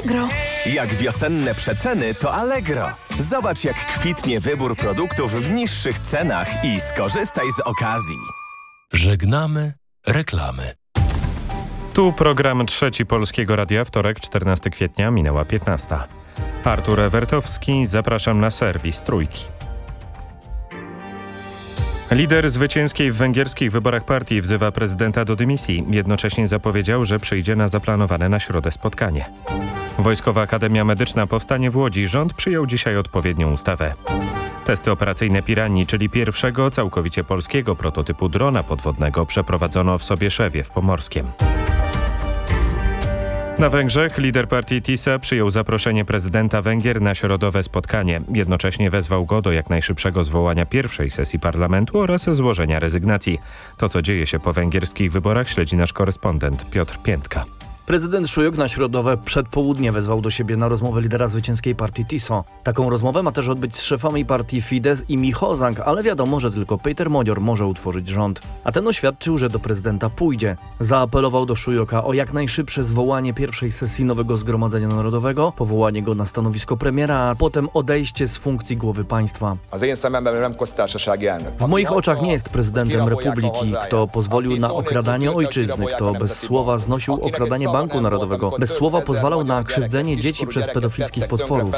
Allegro. Jak wiosenne przeceny, to Allegro. Zobacz, jak kwitnie wybór produktów w niższych cenach i skorzystaj z okazji. Żegnamy reklamy. Tu program trzeci Polskiego Radia, wtorek 14 kwietnia, minęła 15. Artur Ewertowski, zapraszam na serwis Trójki. Lider zwycięskiej w węgierskich wyborach partii wzywa prezydenta do dymisji. Jednocześnie zapowiedział, że przyjdzie na zaplanowane na środę spotkanie. Wojskowa Akademia Medyczna powstanie w Łodzi. Rząd przyjął dzisiaj odpowiednią ustawę. Testy operacyjne Pirani, czyli pierwszego całkowicie polskiego prototypu drona podwodnego przeprowadzono w Sobieszewie w Pomorskiem. Na Węgrzech lider partii TISA przyjął zaproszenie prezydenta Węgier na środowe spotkanie. Jednocześnie wezwał go do jak najszybszego zwołania pierwszej sesji parlamentu oraz złożenia rezygnacji. To, co dzieje się po węgierskich wyborach, śledzi nasz korespondent Piotr Piętka. Prezydent Szujok na środowe przedpołudnie wezwał do siebie na rozmowę lidera zwycięskiej partii TISO. Taką rozmowę ma też odbyć z szefami partii Fidesz i Michozang, ale wiadomo, że tylko Peter Modior może utworzyć rząd. A ten oświadczył, że do prezydenta pójdzie. Zaapelował do Szujoka o jak najszybsze zwołanie pierwszej sesji nowego Zgromadzenia Narodowego, powołanie go na stanowisko premiera, a potem odejście z funkcji głowy państwa. W moich oczach nie jest prezydentem republiki, kto pozwolił na okradanie ojczyzny, kto bez słowa znosił okradanie Banku Narodowego, bez słowa pozwalał na krzywdzenie dzieci przez pedofilskich potworów.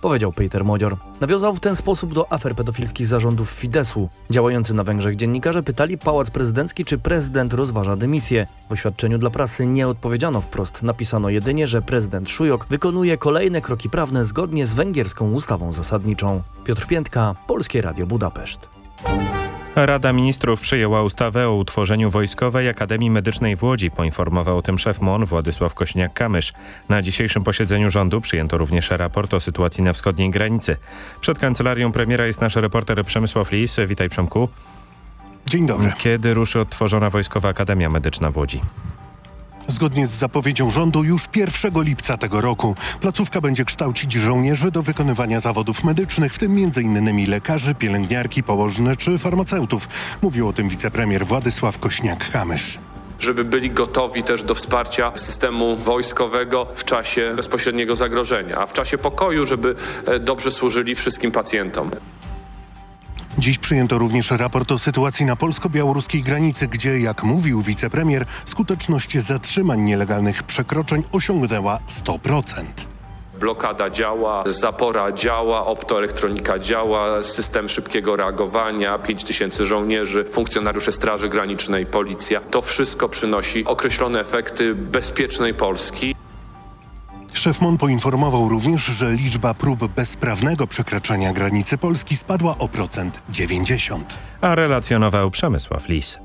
Powiedział Peter Modior. Nawiązał w ten sposób do afer pedofilskich zarządów Fideszu. Działający na Węgrzech dziennikarze pytali Pałac Prezydencki, czy prezydent rozważa dymisję. W oświadczeniu dla prasy nie odpowiedziano wprost. Napisano jedynie, że prezydent Szujok wykonuje kolejne kroki prawne zgodnie z węgierską ustawą zasadniczą. Piotr Piętka, Polskie Radio Budapeszt. Rada Ministrów przyjęła ustawę o utworzeniu Wojskowej Akademii Medycznej w Łodzi. Poinformował o tym szef MON Władysław Kośniak-Kamysz. Na dzisiejszym posiedzeniu rządu przyjęto również raport o sytuacji na wschodniej granicy. Przed kancelarią premiera jest nasz reporter Przemysław Lis. Witaj Przemku. Dzień dobry. Kiedy ruszy odtworzona Wojskowa Akademia Medyczna w Łodzi? Zgodnie z zapowiedzią rządu już 1 lipca tego roku placówka będzie kształcić żołnierzy do wykonywania zawodów medycznych, w tym m.in. lekarzy, pielęgniarki, położne czy farmaceutów. Mówił o tym wicepremier Władysław Kośniak-Kamysz żeby byli gotowi też do wsparcia systemu wojskowego w czasie bezpośredniego zagrożenia, a w czasie pokoju, żeby dobrze służyli wszystkim pacjentom. Dziś przyjęto również raport o sytuacji na polsko-białoruskiej granicy, gdzie, jak mówił wicepremier, skuteczność zatrzymań nielegalnych przekroczeń osiągnęła 100%. Blokada działa, zapora działa, optoelektronika działa, system szybkiego reagowania, 5 tysięcy żołnierzy, funkcjonariusze Straży Granicznej, policja. To wszystko przynosi określone efekty bezpiecznej Polski. Szef MON poinformował również, że liczba prób bezprawnego przekraczania granicy Polski spadła o procent 90. A relacjonował Przemysław Lis.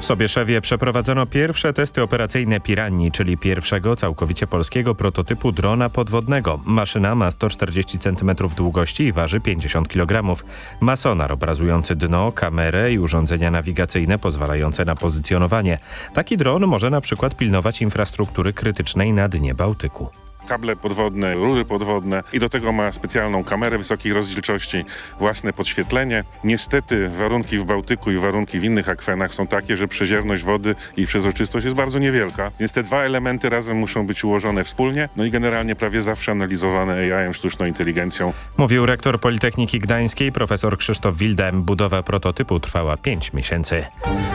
W Sobieszewie przeprowadzono pierwsze testy operacyjne Pirani, czyli pierwszego całkowicie polskiego prototypu drona podwodnego. Maszyna ma 140 cm długości i waży 50 kg. Ma sonar obrazujący dno, kamerę i urządzenia nawigacyjne pozwalające na pozycjonowanie. Taki dron może na przykład pilnować infrastruktury krytycznej na dnie Bałtyku kable podwodne, rury podwodne i do tego ma specjalną kamerę wysokiej rozdzielczości, własne podświetlenie. Niestety warunki w Bałtyku i warunki w innych akwenach są takie, że przezierność wody i przezroczystość jest bardzo niewielka. Więc te dwa elementy razem muszą być ułożone wspólnie, no i generalnie prawie zawsze analizowane AI-em, sztuczną inteligencją. Mówił rektor Politechniki Gdańskiej, profesor Krzysztof Wildem. Budowa prototypu trwała 5 miesięcy.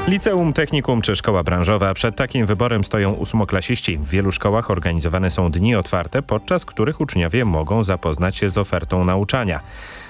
Liceum, technikum czy szkoła branżowa. Przed takim wyborem stoją ósmoklasiści. W wielu szkołach organizowane są dni otwarte podczas których uczniowie mogą zapoznać się z ofertą nauczania.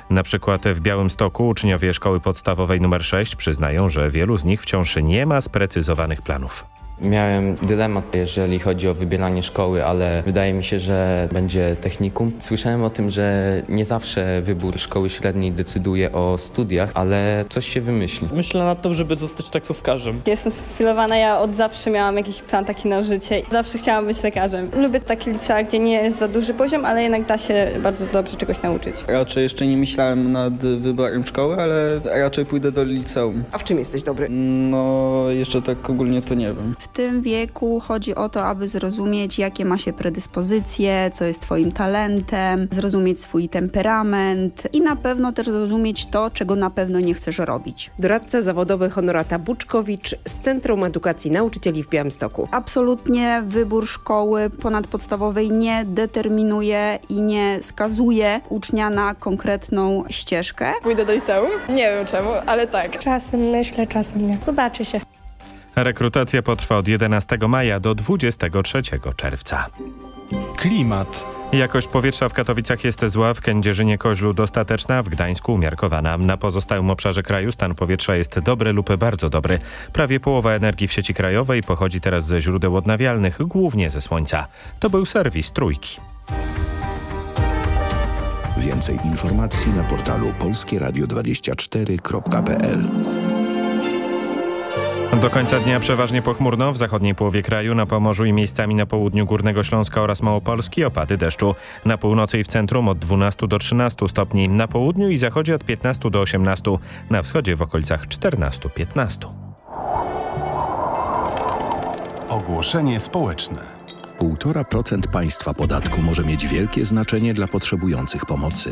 Na przykład w Białymstoku uczniowie szkoły podstawowej nr 6 przyznają, że wielu z nich wciąż nie ma sprecyzowanych planów. Miałem dylemat, jeżeli chodzi o wybieranie szkoły, ale wydaje mi się, że będzie technikum. Słyszałem o tym, że nie zawsze wybór szkoły średniej decyduje o studiach, ale coś się wymyśli. Myślę nad tym, żeby zostać taksówkarzem. Jestem sprofilowana, ja od zawsze miałam jakiś plan taki na życie. Zawsze chciałam być lekarzem. Lubię takie licea, gdzie nie jest za duży poziom, ale jednak da się bardzo dobrze czegoś nauczyć. Raczej jeszcze nie myślałem nad wyborem szkoły, ale raczej pójdę do liceum. A w czym jesteś dobry? No, jeszcze tak ogólnie to nie wiem. W tym wieku chodzi o to, aby zrozumieć, jakie ma się predyspozycje, co jest twoim talentem, zrozumieć swój temperament i na pewno też zrozumieć to, czego na pewno nie chcesz robić. Doradca zawodowy Honorata Buczkowicz z Centrum Edukacji Nauczycieli w Białymstoku. Absolutnie wybór szkoły ponadpodstawowej nie determinuje i nie skazuje ucznia na konkretną ścieżkę. Pójdę do liceum? Nie wiem czemu, ale tak. Czasem myślę, czasem nie. Zobaczy się. Rekrutacja potrwa od 11 maja do 23 czerwca. Klimat. Jakość powietrza w Katowicach jest zła, w Kędzierzynie-Koźlu dostateczna, w Gdańsku umiarkowana. Na pozostałym obszarze kraju stan powietrza jest dobry lub bardzo dobry. Prawie połowa energii w sieci krajowej pochodzi teraz ze źródeł odnawialnych, głównie ze słońca. To był serwis Trójki. Więcej informacji na portalu polskieradio24.pl Do końca dnia przeważnie pochmurno w zachodniej połowie kraju, na Pomorzu i miejscami na południu Górnego Śląska oraz Małopolski opady deszczu. Na północy i w centrum od 12 do 13 stopni, na południu i zachodzie od 15 do 18, na wschodzie w okolicach 14-15. Ogłoszenie społeczne. 1,5% państwa podatku może mieć wielkie znaczenie dla potrzebujących pomocy.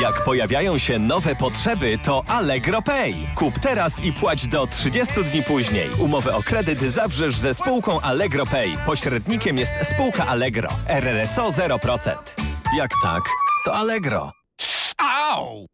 Jak pojawiają się nowe potrzeby, to Allegro Pay. Kup teraz i płać do 30 dni później. Umowę o kredyt zawrzesz ze spółką Allegro Pay. Pośrednikiem jest spółka Allegro. RRSO 0%. Jak tak, to Allegro. Au!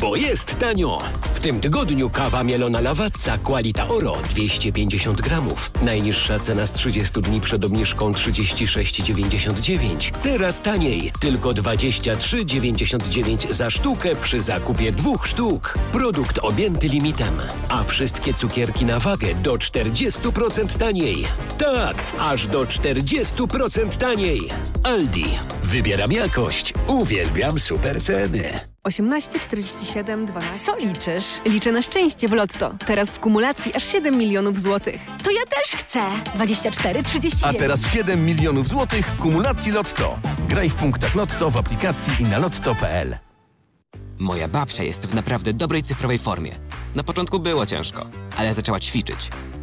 bo jest tanio. W tym tygodniu kawa mielona Lavazza Qualita Oro 250 gramów. Najniższa cena z 30 dni przed obniżką 36,99. Teraz taniej, tylko 23,99 za sztukę przy zakupie dwóch sztuk. Produkt objęty limitem. A wszystkie cukierki na wagę do 40% taniej. Tak, aż do 40% taniej. Aldi. Wybieram jakość. Uwielbiam super ceny. 18 47 12. Co liczysz? Liczę na szczęście w Lotto. Teraz w kumulacji aż 7 milionów złotych. To ja też chcę. 24 39. A teraz 7 milionów złotych w kumulacji Lotto. Graj w punktach Lotto w aplikacji i na lotto.pl. Moja babcia jest w naprawdę dobrej cyfrowej formie. Na początku było ciężko, ale zaczęła ćwiczyć.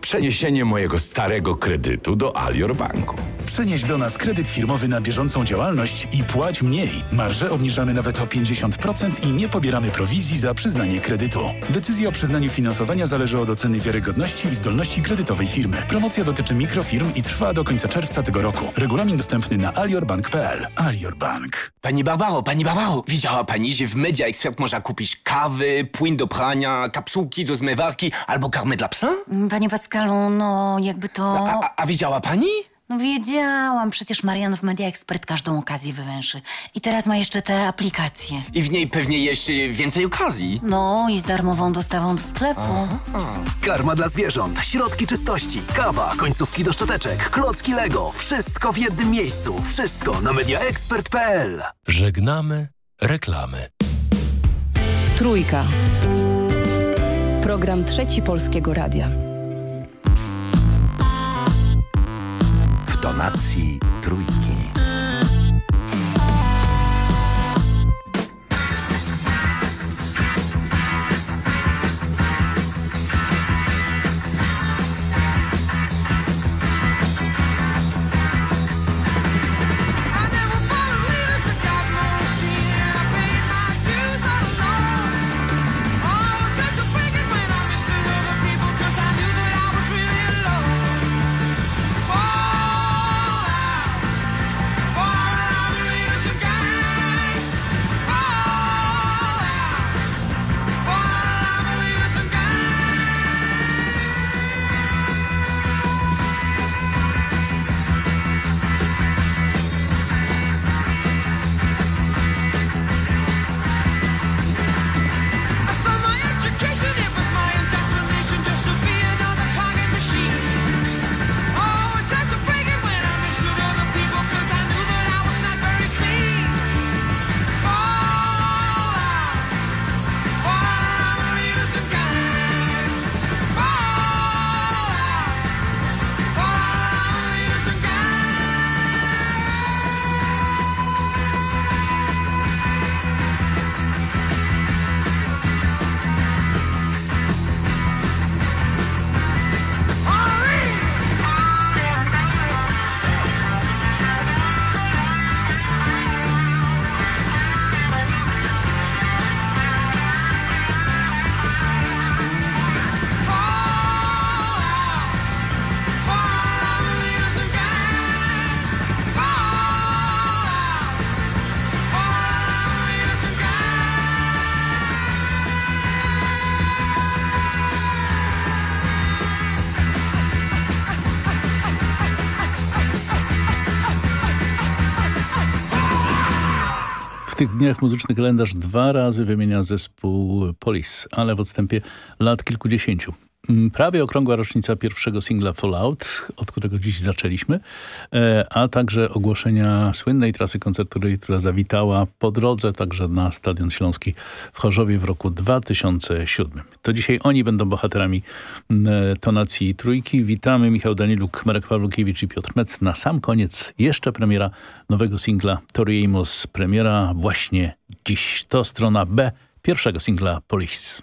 przeniesienie mojego starego kredytu do Alior Banku. Przenieś do nas kredyt firmowy na bieżącą działalność i płać mniej. Marże obniżamy nawet o 50% i nie pobieramy prowizji za przyznanie kredytu. Decyzja o przyznaniu finansowania zależy od oceny wiarygodności i zdolności kredytowej firmy. Promocja dotyczy mikrofirm i trwa do końca czerwca tego roku. Regulamin dostępny na aliorbank.pl. Alior Bank. Pani Barbaro, pani Barbaro, widziała pani, że w Media Expert można kupić kawy, płyn do prania, kapsułki do zmywarki albo karmę dla psa? Panie Pascalu, no jakby to... A, a, a widziała pani? No wiedziałam, przecież Marian w Media Expert każdą okazję wywęszy. I teraz ma jeszcze te aplikacje. I w niej pewnie jeszcze więcej okazji. No i z darmową dostawą do sklepu. Karma dla zwierząt, środki czystości, kawa, końcówki do szczoteczek, klocki Lego. Wszystko w jednym miejscu. Wszystko na mediaexpert.pl. Żegnamy reklamy. Trójka. Program Trzeci Polskiego Radia. W tonacji trójki. Tych dniach muzyczny kalendarz dwa razy wymienia zespół Police, ale w odstępie lat kilkudziesięciu. Mm, Prawie okrągła rocznica pierwszego singla Fallout, od którego dziś zaczęliśmy, e, a także ogłoszenia słynnej trasy koncertowej, która zawitała po drodze także na Stadion Śląski w Chorzowie w roku 2007. To dzisiaj oni będą bohaterami mm, e, tonacji trójki. Witamy Michał Daniluk, Marek Pawlukiewicz i Piotr Metz. Na sam koniec jeszcze premiera nowego singla Tori Amos. Premiera właśnie dziś. To strona B pierwszego singla Police.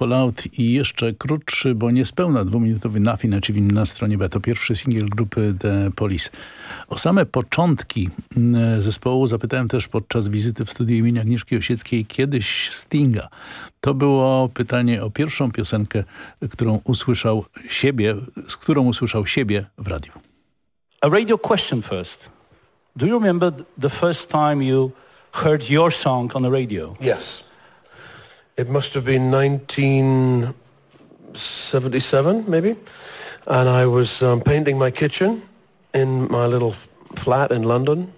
Fallout i jeszcze krótszy, bo niespełna dwuminutowy Nothing Achieving na stronie B. To pierwszy singiel grupy The Police. O same początki mm, zespołu zapytałem też podczas wizyty w studiu imienia Agnieszki Osieckiej kiedyś Stinga. To było pytanie o pierwszą piosenkę, którą usłyszał siebie, z którą usłyszał siebie w radiu. A radio question first. Do you remember the first time you heard your song on the radio? Yes. It must have been 1977, maybe. And I was um, painting my kitchen in my little flat in London.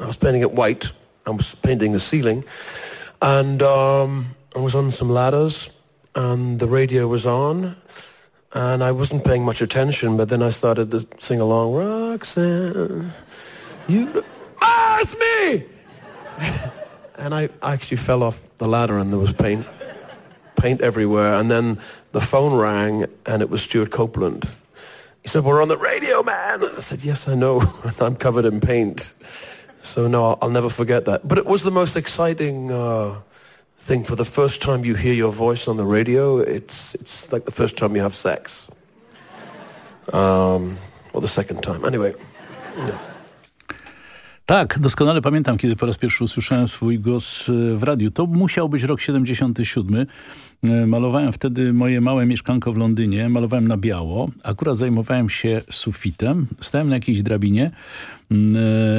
I was painting it white. I was painting the ceiling. And um, I was on some ladders and the radio was on. And I wasn't paying much attention, but then I started to sing along, Roxanne, you... Ah, it's me! and I actually fell off the ladder and there was paint, paint everywhere. And then the phone rang and it was Stuart Copeland. He said, we're on the radio, man. I said, yes, I know. And I'm covered in paint. So no, I'll, never forget that. But it was the most exciting uh, thing. For the first time you hear your voice on the radio, it's, it's like the first time you have sex. Um, or the second time. Anyway. Tak, doskonale pamiętam, kiedy po raz pierwszy usłyszałem swój głos e, w radiu. To musiał być rok 77. E, malowałem wtedy moje małe mieszkanko w Londynie. Malowałem na biało. Akurat zajmowałem się sufitem. Stałem na jakiejś drabinie. Mm,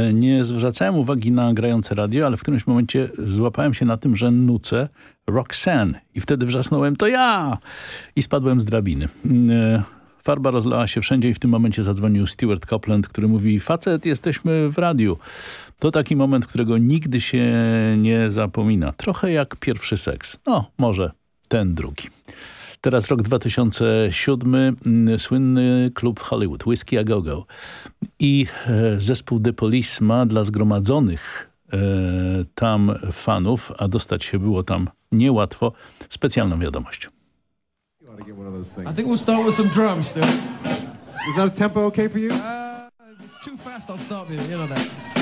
e, nie zwracałem uwagi na grające radio, ale w którymś momencie złapałem się na tym, że nucę Roxanne. I wtedy wrzasnąłem, to ja! I spadłem z drabiny. Farba rozlała się wszędzie i w tym momencie zadzwonił Stuart Copeland, który mówi, facet, jesteśmy w radiu. To taki moment, którego nigdy się nie zapomina. Trochę jak pierwszy seks. No, może ten drugi. Teraz rok 2007, mm, słynny klub w Hollywood, Whiskey A Go Go. I e, zespół The Police ma dla zgromadzonych e, tam fanów, a dostać się było tam niełatwo, specjalną wiadomość. I think we'll start with some drums, dude. Is that tempo okay for you? Uh, if it's too fast, I'll stop you. You know that.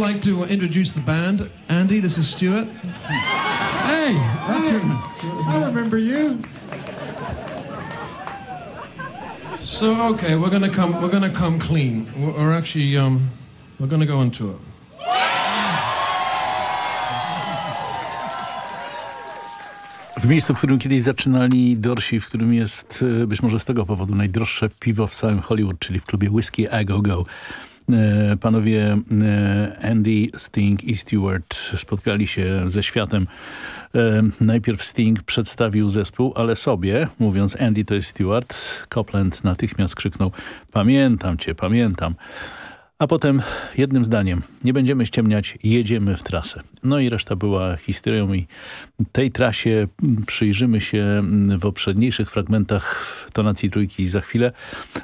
Like to introduce the band. Andy, this is Stuart. Hey, I remember you. So okay, we're gonna come. We're gonna come clean. We're, we're actually um, we're gonna go on tour. W miejscu, w którym kiedyś zaczynali Dorsi, w którym jest być może z tego powodu najdroższe piwo w całym Hollywood, czyli w klubie Whiskey A Go Go. E, Panowie e, Andy, Sting i Stewart spotkali się ze światem. E, Najpierw Sting przedstawił zespół, ale sobie, mówiąc Andy to jest Stewart, Copland natychmiast krzyknął pamiętam cię, pamiętam. A potem jednym zdaniem, nie będziemy ściemniać, jedziemy w trasę. No i reszta była historią i tej trasie przyjrzymy się w poprzedniejszych fragmentach tonacji trójki za chwilę.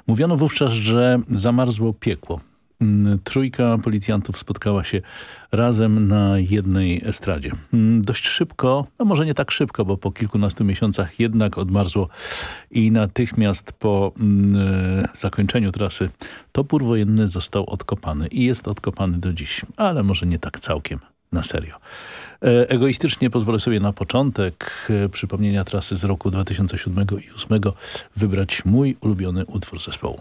Mówiono wówczas, że zamarzło piekło. Trójka policjantów spotkała się razem na jednej estradzie. Dość szybko, no może nie tak szybko, bo po kilkunastu miesiącach jednak odmarzło i natychmiast po mm, e, zakończeniu trasy topór wojenny został odkopany i jest odkopany do dziś, ale może nie tak całkiem na serio. E, Egoistycznie pozwolę sobie na początek e, przypomnienia trasy z roku 2007 i 2008 wybrać mój ulubiony utwór zespołu.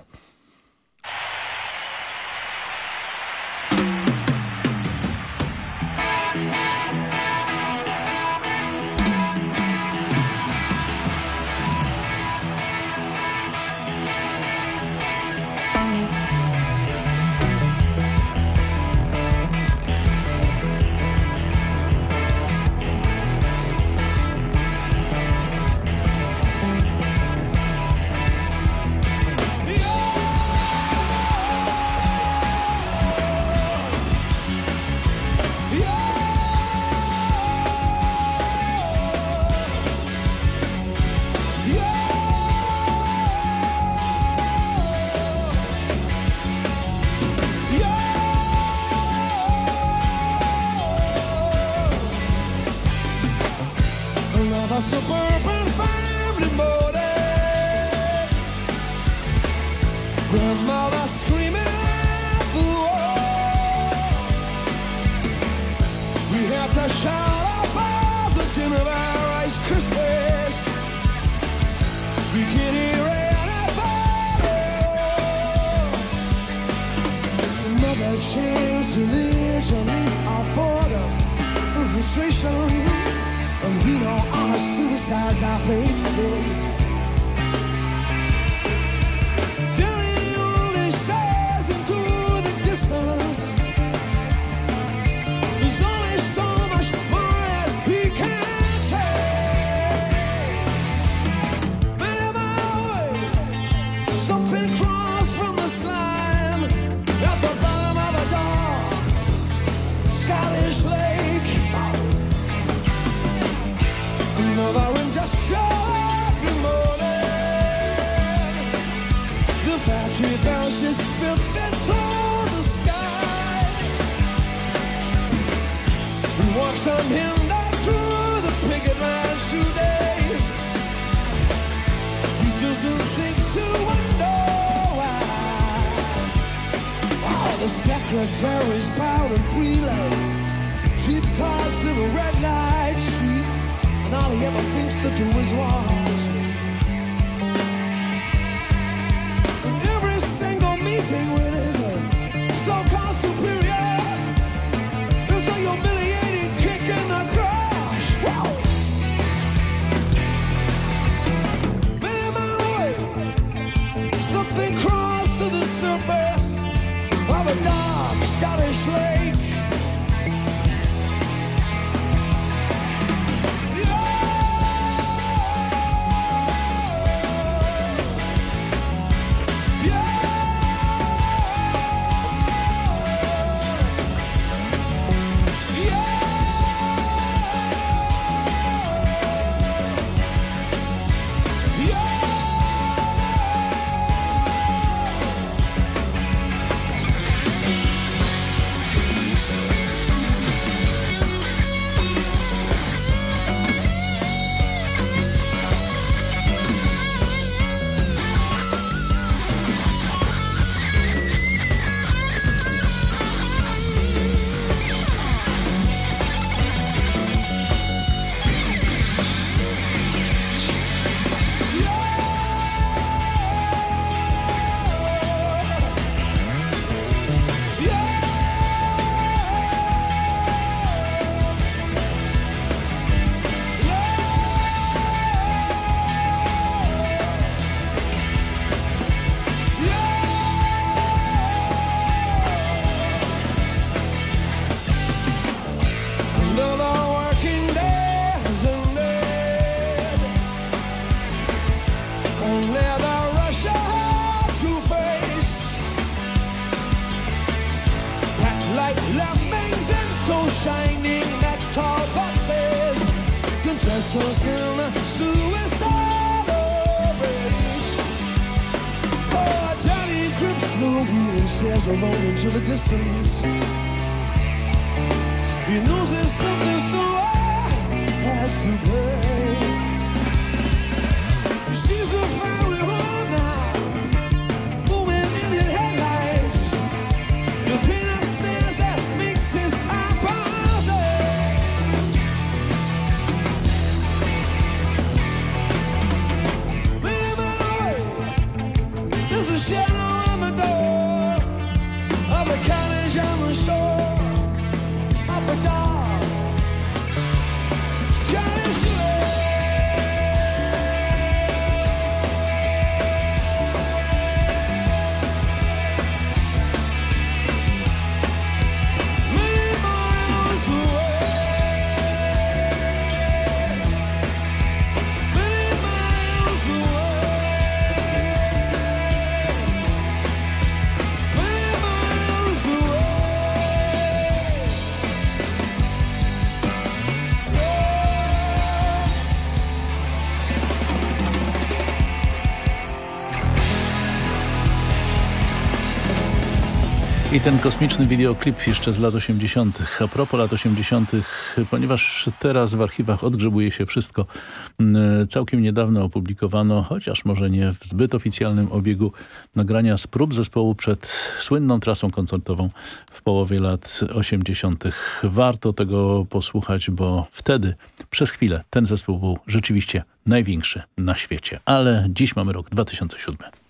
The secretary's powder preload. Cheap tarts in a red light street. And all he ever thinks to do is me. Every single meeting with his I ten kosmiczny wideoklip jeszcze z lat 80. A propos lat 80., ponieważ teraz w archiwach odgrzebuje się wszystko, mm, całkiem niedawno opublikowano, chociaż może nie w zbyt oficjalnym obiegu, nagrania z prób zespołu przed słynną trasą koncertową w połowie lat 80. Warto tego posłuchać, bo wtedy przez chwilę ten zespół był rzeczywiście największy na świecie. Ale dziś mamy rok 2007.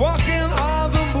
walking on the moon.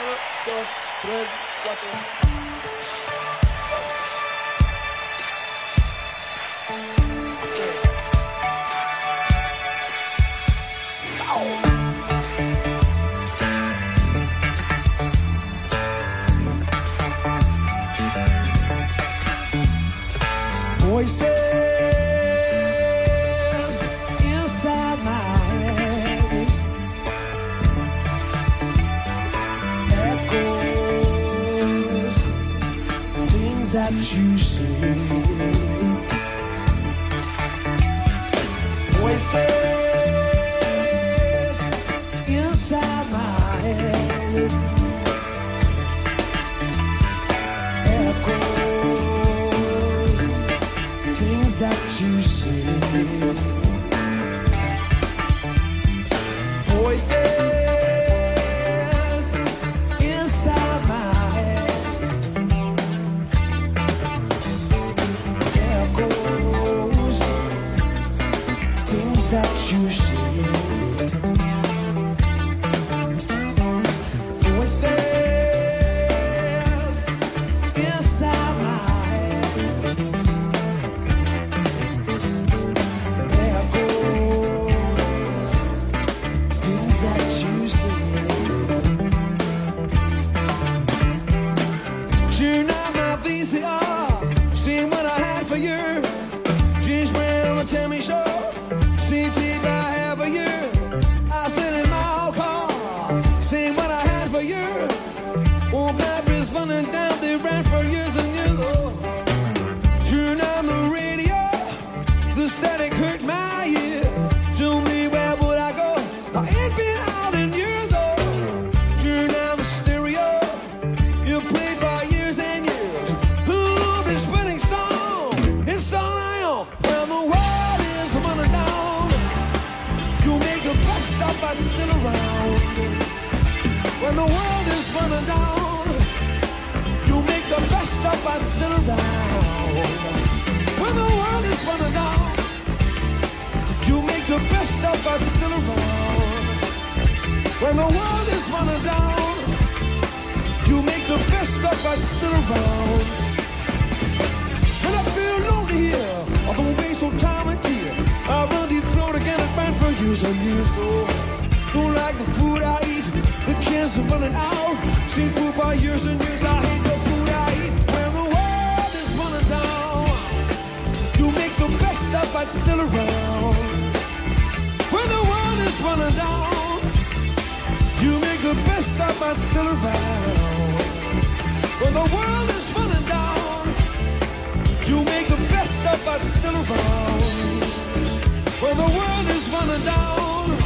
say still around. When I feel lonely here, I don't waste no time and tear. I run deep throat again and ran for years and years though. Don't like the food I eat, the cans are running out. Seen food for years and years, I hate the food I eat. When the world is running down, you make the best of us still around. When the world is running down, you make the best of us still around. When the world is running down, you make the best of us still around. When the world is running down,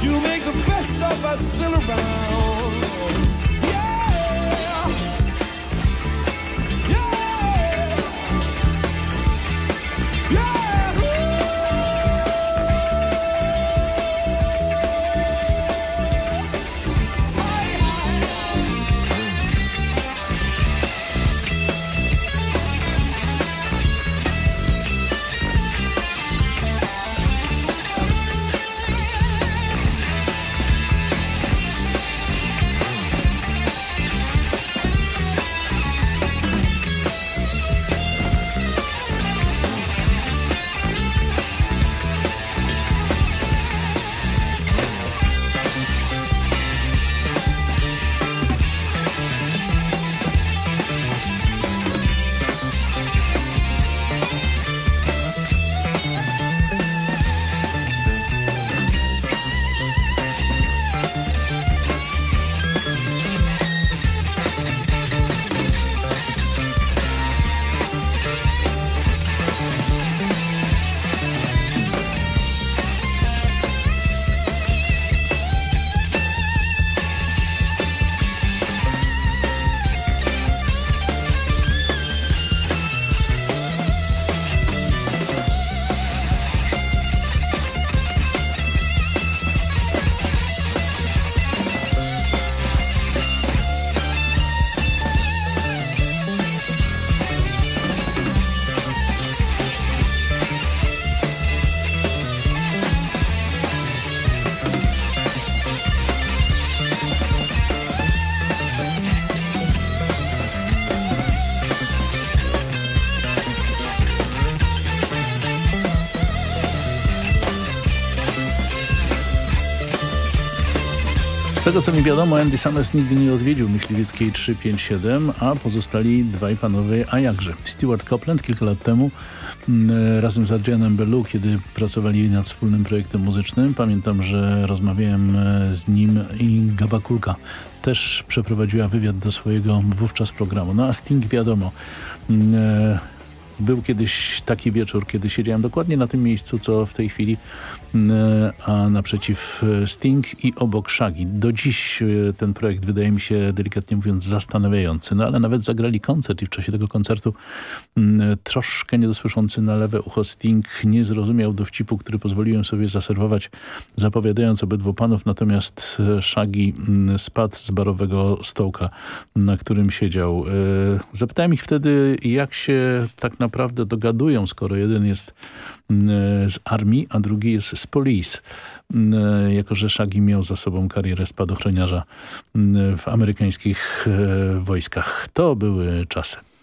you make the best of us still around. Tego co mi wiadomo, Andy Summers nigdy nie odwiedził myśliwieckiej 357, a pozostali dwaj panowie, a jakże. Stuart Copeland kilka lat temu mm, razem z Adrianem Bellu, kiedy pracowali nad wspólnym projektem muzycznym, pamiętam, że rozmawiałem e, z nim i Gaba Kulka też przeprowadziła wywiad do swojego wówczas programu. No a Sting wiadomo, mm, e, był kiedyś taki wieczór, kiedy siedziałem dokładnie na tym miejscu, co w tej chwili, mm, a naprzeciw e, Sting i obok Shaggy. Do dziś e, ten projekt wydaje mi się, delikatnie mówiąc, zastanawiający. No ale nawet zagrali koncert i w czasie tego koncertu mm, troszkę niedosłyszący na lewe ucho Sting nie zrozumiał dowcipu, który pozwoliłem sobie zaserwować, zapowiadając obydwu panów, natomiast e, Shaggy mm, spadł z barowego stołka, na którym siedział. Zapytałem ich wtedy, jak się tak naprawdę naprawdę dogadują, skoro jeden jest mm, z armii, a drugi jest z police. Mm, jako, że Shaggy miał za sobą karierę spadochroniarza mm, w amerykańskich e, wojskach. To były czasy.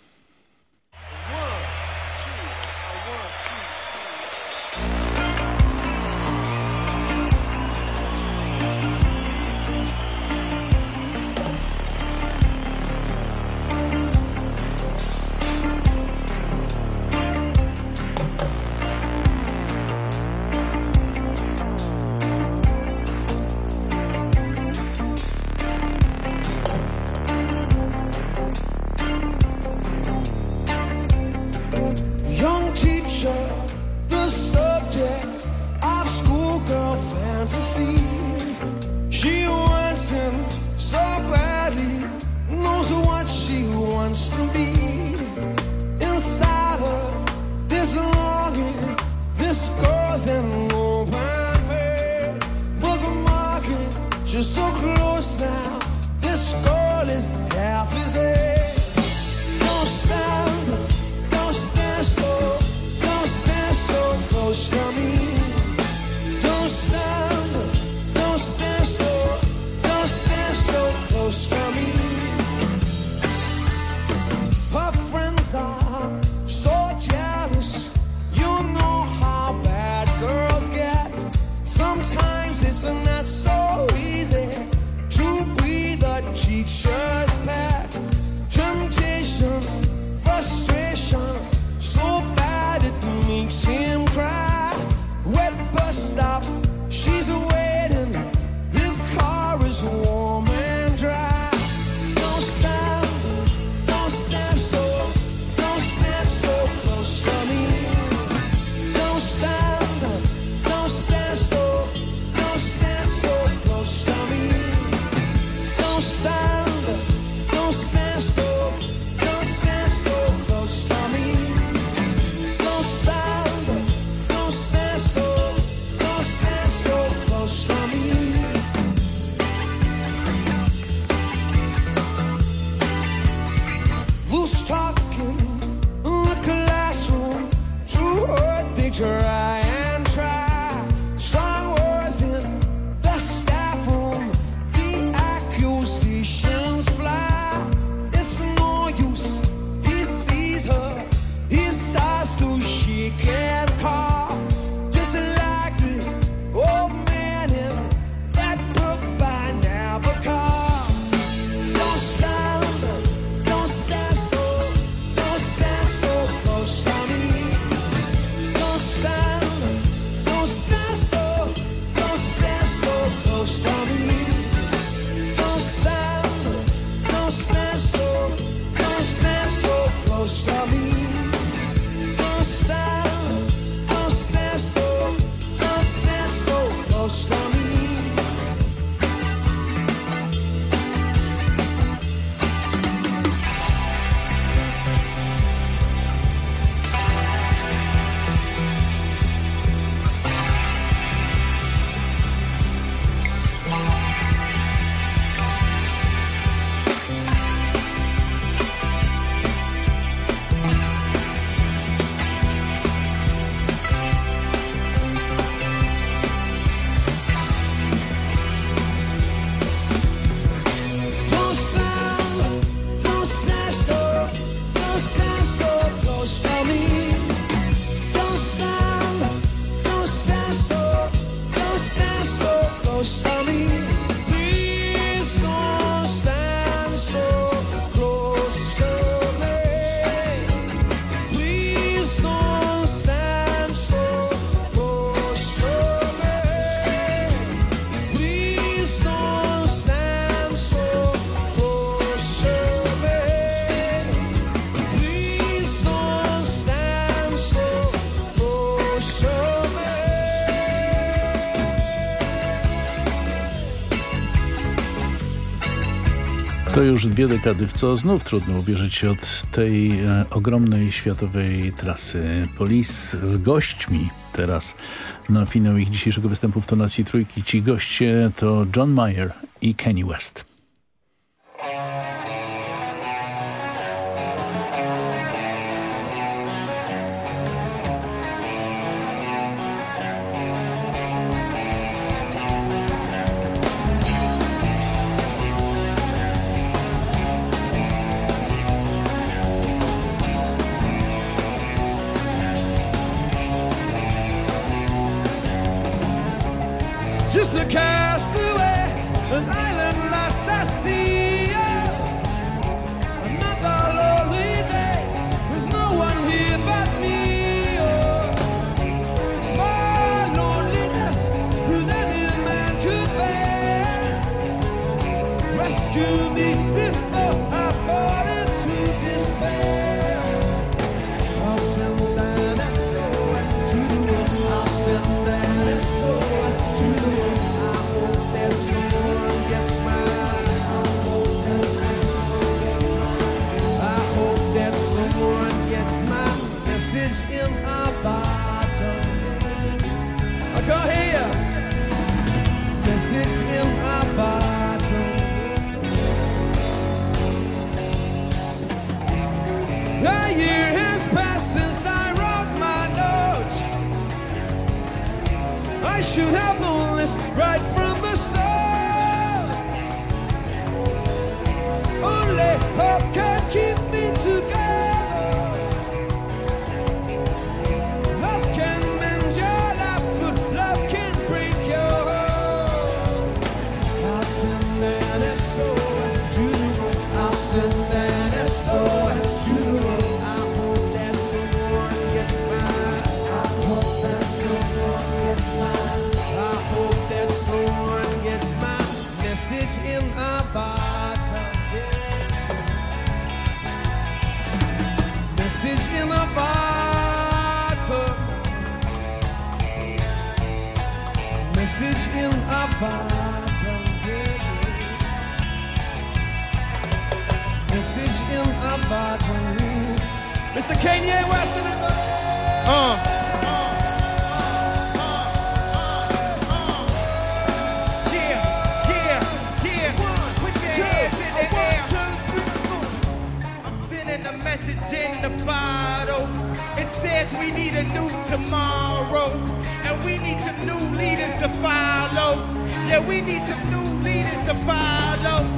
to już dwie dekady, w co znów trudno uwierzyć się od tej e, ogromnej światowej trasy. Polis z gośćmi teraz na finał ich dzisiejszego występu w tonacji trójki. Ci goście to John Mayer i Kenny West. Kanye West in it. Uh. Message in the bottle. It says we need a new tomorrow, and we need some new leaders to follow. Yeah, we need some new leaders to follow.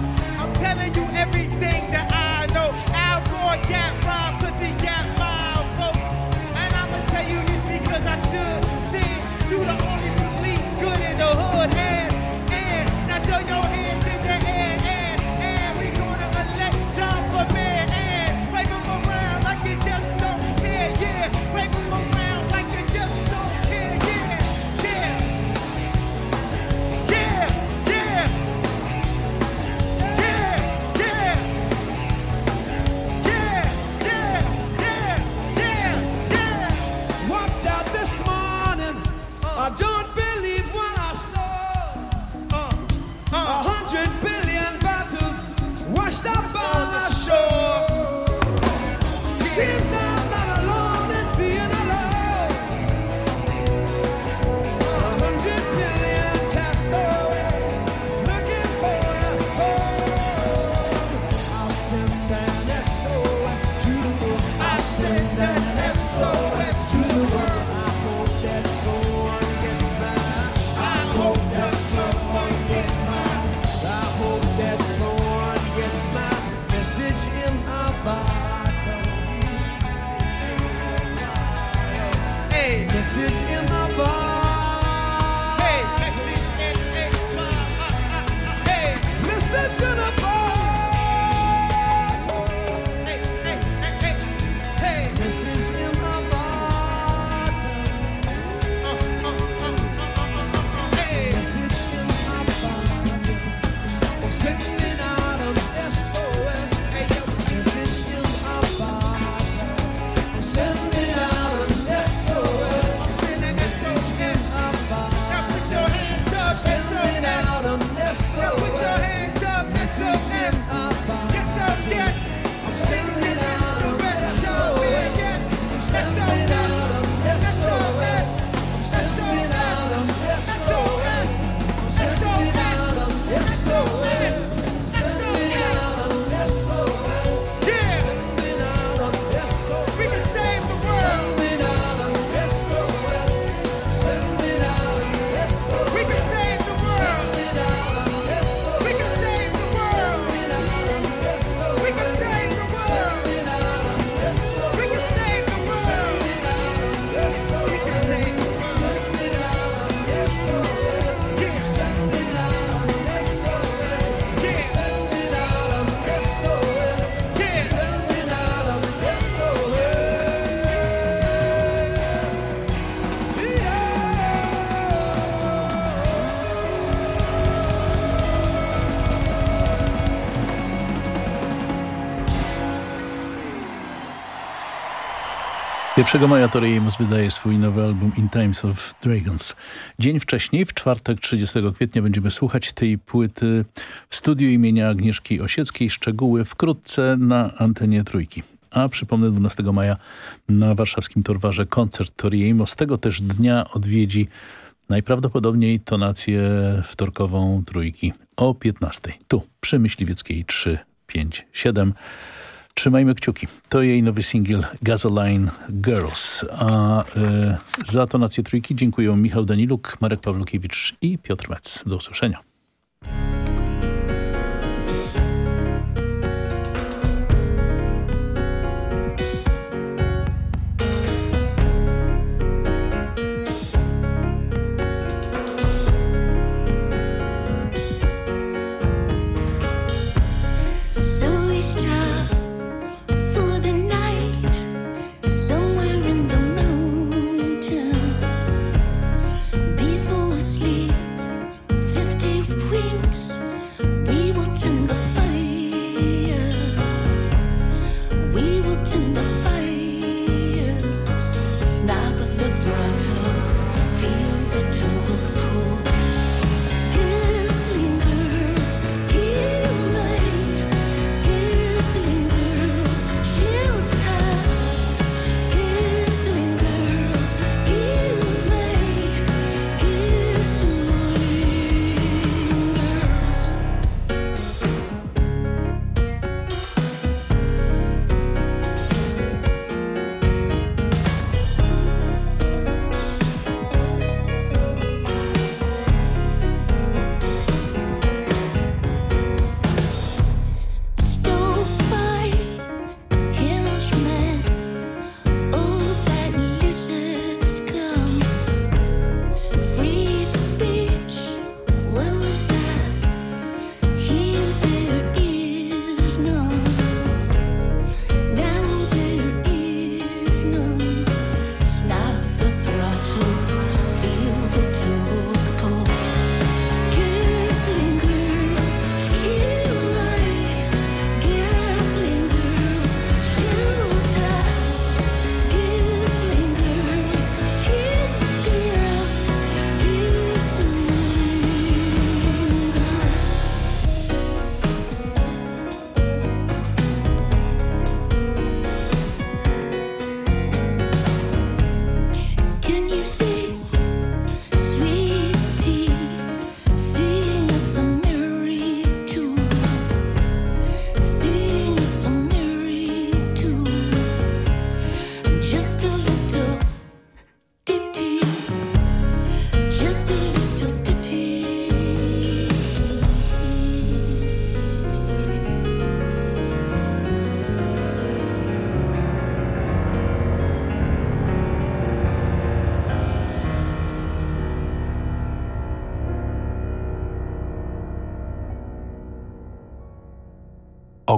1 maja Tori Amos wydaje swój nowy album In Times of Dragons. Dzień wcześniej, w czwartek 30 kwietnia będziemy słuchać tej płyty w studiu imienia Agnieszki Osieckiej. Szczegóły wkrótce na antenie Trójki. A przypomnę 12 maja na warszawskim Torwarze koncert Tori Amos. Tego też dnia odwiedzi najprawdopodobniej tonację wtorkową Trójki o 15. Tu przy Myśliwieckiej 3, 5, 7. Trzymajmy kciuki. To jej nowy singiel Gasoline Girls. A y, za tonację trójki dziękuję Michał Daniluk, Marek Pawlukiewicz i Piotr Mec. Do usłyszenia.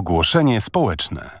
Ogłoszenie społeczne.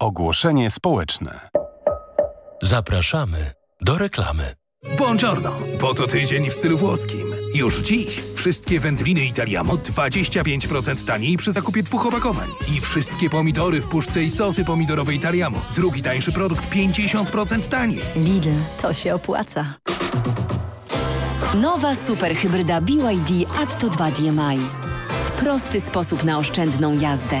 Ogłoszenie społeczne. Zapraszamy do reklamy. Buongiorno, po to tydzień w stylu włoskim. Już dziś wszystkie wędliny Italiamo 25% taniej przy zakupie dwóch opakowań. I wszystkie pomidory w puszce i sosy pomidorowe Italiamo. Drugi tańszy produkt 50% taniej. Lidl, to się opłaca. Nowa superhybryda BYD Atto 2 DMI. Prosty sposób na oszczędną jazdę.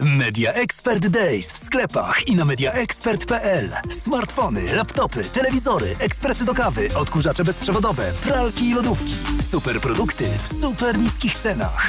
Media Expert Days w sklepach i na mediaexpert.pl. Smartfony, laptopy, telewizory, ekspresy do kawy, odkurzacze bezprzewodowe, pralki i lodówki. Super produkty w super niskich cenach.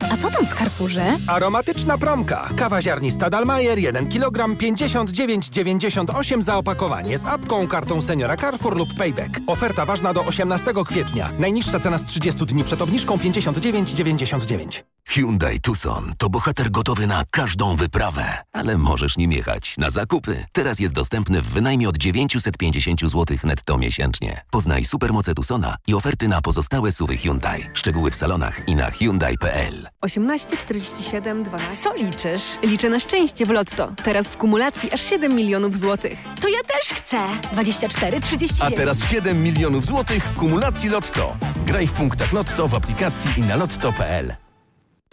A co tam w Carrefourze? Aromatyczna promka. Kawa ziarnista Dalmajer 1 kg 59,98 za opakowanie z apką, kartą seniora Carrefour lub Payback. Oferta ważna do 18 kwietnia. Najniższa cena z 30 dni przed obniżką 59,99. Hyundai Tucson to bohater gotowy na każdą wyprawę, ale możesz nim jechać na zakupy. Teraz jest dostępny w wynajmie od 950 zł netto miesięcznie. Poznaj supermoce Tucsona i oferty na pozostałe suwy Hyundai. Szczegóły w salonach i na Hyundai.pl. 18, 47, 12. Co liczysz? Liczę na szczęście w Lotto. Teraz w kumulacji aż 7 milionów złotych. To ja też chcę. 24, 39. A teraz 7 milionów złotych w kumulacji Lotto. Graj w punktach Lotto w aplikacji i na lotto.pl.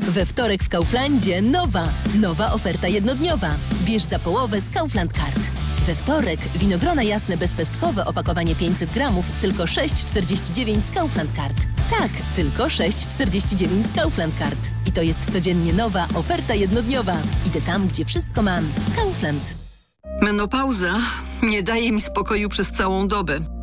We wtorek w Kauflandzie nowa, nowa oferta jednodniowa. Bierz za połowę z Kaufland Card. We wtorek winogrona jasne bezpestkowe opakowanie 500 gramów tylko 6,49 z Kaufland Card. Tak, tylko 6,49 z Kaufland Card. I to jest codziennie nowa oferta jednodniowa. Idę tam, gdzie wszystko mam. Kaufland. Menopauza nie daje mi spokoju przez całą dobę.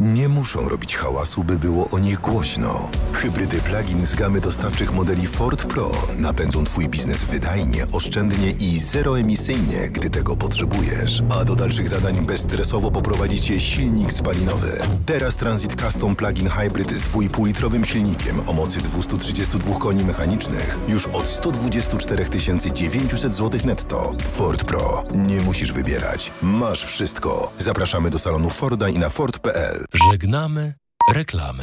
Nie muszą robić hałasu, by było o nich głośno. Hybrydy plug-in z gamy dostawczych modeli Ford Pro napędzą Twój biznes wydajnie, oszczędnie i zeroemisyjnie, gdy tego potrzebujesz. A do dalszych zadań bezstresowo poprowadzi Cię silnik spalinowy. Teraz Transit Custom Plug-in Hybrid z 2,5-litrowym silnikiem o mocy 232 koni mechanicznych już od 124 900 zł netto. Ford Pro. Nie musisz wybierać. Masz wszystko. Zapraszamy do salonu Forda i na Ford.pl. Żegnamy reklamy.